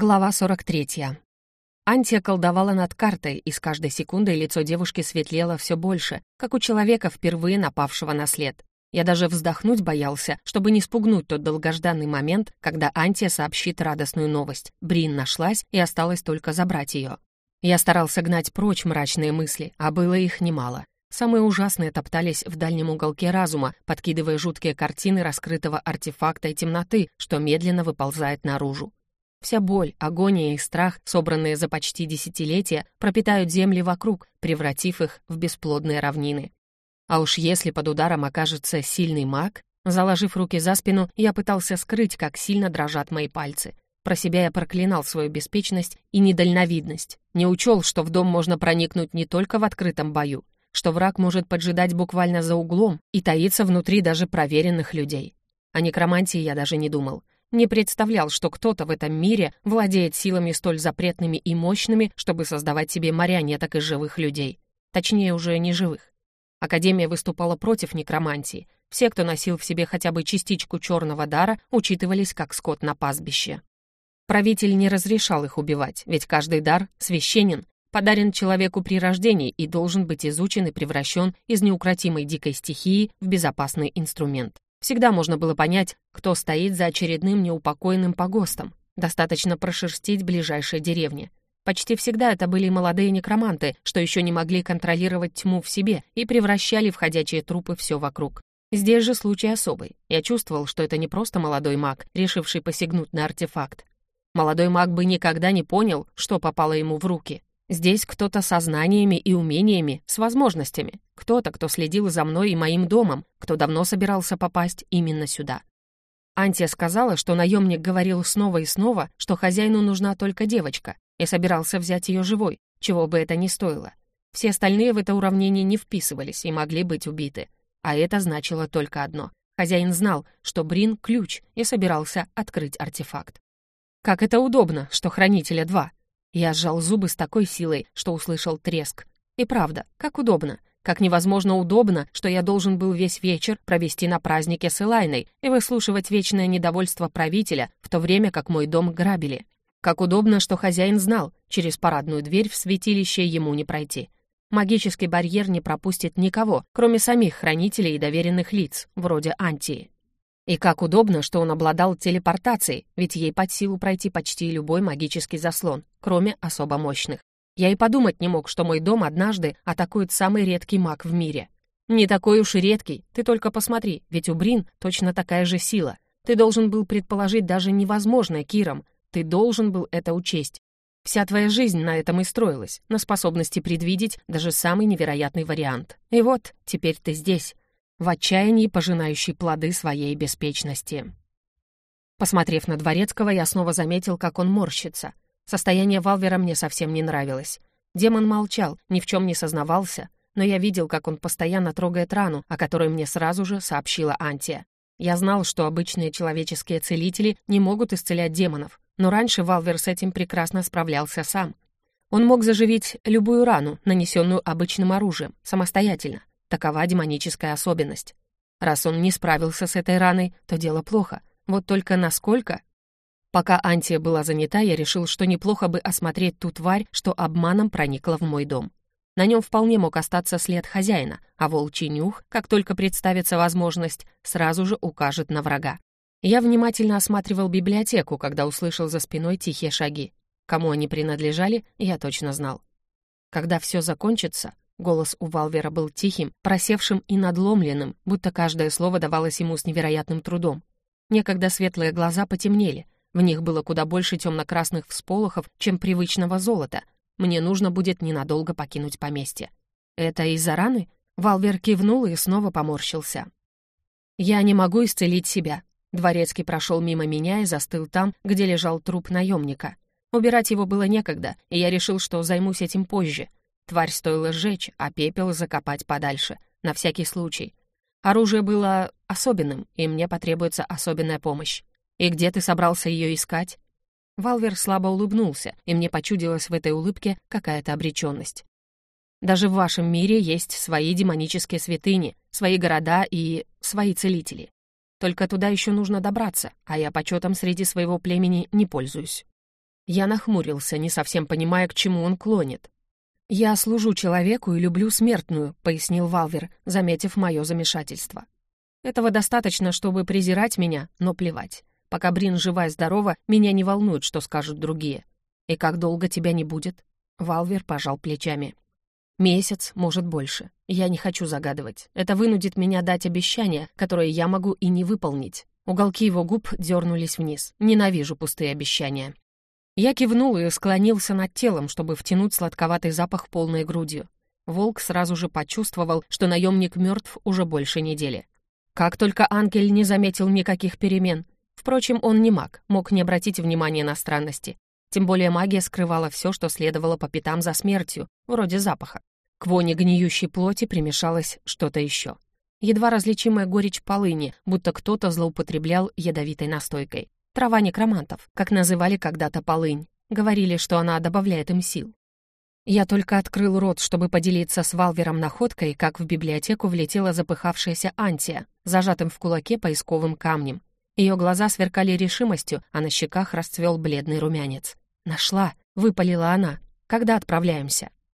Глава 43. Антия колдовала над картой, и с каждой секундой лицо девушки светлело все больше, как у человека, впервые напавшего на след. Я даже вздохнуть боялся, чтобы не спугнуть тот долгожданный момент, когда Антия сообщит радостную новость. Брин нашлась, и осталось только забрать ее. Я старался гнать прочь мрачные мысли, а было их немало. Самые ужасные топтались в дальнем уголке разума, подкидывая жуткие картины раскрытого артефакта и темноты, что медленно выползает наружу. Вся боль, агония и страх, собранные за почти десятилетия, пропитают земли вокруг, превратив их в бесплодные равнины. А уж если под ударом окажется сильный маг, заложив руки за спину, я пытался скрыть, как сильно дрожат мои пальцы. Про себя я проклинал свою беспечность и недальновидность. Не учел, что в дом можно проникнуть не только в открытом бою, что враг может поджидать буквально за углом и таиться внутри даже проверенных людей. О некромантии я даже не думал. Не представлял, что кто-то в этом мире владеет силами столь запретными и мощными, чтобы создавать себе марионеток из живых людей. Точнее, уже не живых. Академия выступала против некромантии. Все, кто носил в себе хотя бы частичку черного дара, учитывались как скот на пастбище. Правитель не разрешал их убивать, ведь каждый дар священен, подарен человеку при рождении и должен быть изучен и превращен из неукротимой дикой стихии в безопасный инструмент. Всегда можно было понять, кто стоит за очередным неупокоенным погостом. Достаточно прошерстить ближайшие деревни. Почти всегда это были молодые некроманты, что еще не могли контролировать тьму в себе и превращали в ходячие трупы все вокруг. Здесь же случай особый. Я чувствовал, что это не просто молодой маг, решивший посягнуть на артефакт. Молодой маг бы никогда не понял, что попало ему в руки. Здесь кто-то со знаниями и умениями, с возможностями. Кто-то, кто следил за мной и моим домом, кто давно собирался попасть именно сюда. Антия сказала, что наемник говорил снова и снова, что хозяину нужна только девочка, и собирался взять ее живой, чего бы это ни стоило. Все остальные в это уравнение не вписывались и могли быть убиты. А это значило только одно. Хозяин знал, что Брин — ключ, и собирался открыть артефакт. Как это удобно, что хранителя два. Я сжал зубы с такой силой, что услышал треск. И правда, как удобно. Как невозможно удобно, что я должен был весь вечер провести на празднике с Элайной и выслушивать вечное недовольство правителя, в то время как мой дом грабили. Как удобно, что хозяин знал, через парадную дверь в святилище ему не пройти. Магический барьер не пропустит никого, кроме самих хранителей и доверенных лиц, вроде Антии. И как удобно, что он обладал телепортацией, ведь ей под силу пройти почти любой магический заслон, кроме особо мощных. Я и подумать не мог, что мой дом однажды атакует самый редкий маг в мире. Не такой уж и редкий, ты только посмотри, ведь у Брин точно такая же сила. Ты должен был предположить даже невозможное Киром, ты должен был это учесть. Вся твоя жизнь на этом и строилась, на способности предвидеть даже самый невероятный вариант. И вот, теперь ты здесь, в отчаянии пожинающий плоды своей беспечности. Посмотрев на Дворецкого, я снова заметил, как он морщится. Состояние Валвера мне совсем не нравилось. Демон молчал, ни в чем не сознавался, но я видел, как он постоянно трогает рану, о которой мне сразу же сообщила Антия. Я знал, что обычные человеческие целители не могут исцелять демонов, но раньше Валвер с этим прекрасно справлялся сам. Он мог заживить любую рану, нанесенную обычным оружием, самостоятельно. Такова демоническая особенность. Раз он не справился с этой раной, то дело плохо. Вот только насколько? Пока Антия была занята, я решил, что неплохо бы осмотреть ту тварь, что обманом проникла в мой дом. На нем вполне мог остаться след хозяина, а волчий нюх, как только представится возможность, сразу же укажет на врага. Я внимательно осматривал библиотеку, когда услышал за спиной тихие шаги. Кому они принадлежали, я точно знал. Когда все закончится, Голос у Валвера был тихим, просевшим и надломленным, будто каждое слово давалось ему с невероятным трудом. Некогда светлые глаза потемнели, в них было куда больше темно-красных всполохов, чем привычного золота. Мне нужно будет ненадолго покинуть поместье. «Это из-за раны?» Валвер кивнул и снова поморщился. «Я не могу исцелить себя». Дворецкий прошел мимо меня и застыл там, где лежал труп наемника. Убирать его было некогда, и я решил, что займусь этим позже — Тварь стоило сжечь, а пепел закопать подальше, на всякий случай. Оружие было особенным, и мне потребуется особенная помощь. И где ты собрался ее искать?» Валвер слабо улыбнулся, и мне почудилась в этой улыбке какая-то обреченность. «Даже в вашем мире есть свои демонические святыни, свои города и свои целители. Только туда еще нужно добраться, а я почетом среди своего племени не пользуюсь». Я нахмурился, не совсем понимая, к чему он клонит. «Я служу человеку и люблю смертную», — пояснил Валвер, заметив мое замешательство. «Этого достаточно, чтобы презирать меня, но плевать. Пока Брин жива и здорова, меня не волнует, что скажут другие. И как долго тебя не будет?» Валвер пожал плечами. «Месяц, может, больше. Я не хочу загадывать. Это вынудит меня дать обещание, которое я могу и не выполнить». Уголки его губ дернулись вниз. «Ненавижу пустые обещания». Я кивнул и склонился над телом, чтобы втянуть сладковатый запах полной грудью. Волк сразу же почувствовал, что наемник мертв уже больше недели. Как только Ангель не заметил никаких перемен. Впрочем, он не маг, мог не обратить внимания на странности. Тем более магия скрывала все, что следовало по пятам за смертью, вроде запаха. К воне гниющей плоти примешалось что-то еще. Едва различимая горечь полыни, будто кто-то злоупотреблял ядовитой настойкой. Трава некромантов, как называли когда-то полынь. Говорили, что она добавляет им сил. Я только открыл рот, чтобы поделиться с Валвером находкой, как в библиотеку влетела запыхавшаяся Антия, зажатым в кулаке поисковым камнем. Ее глаза сверкали решимостью, а на щеках расцвел бледный румянец. «Нашла!» — выпалила она. «Когда отправляемся?»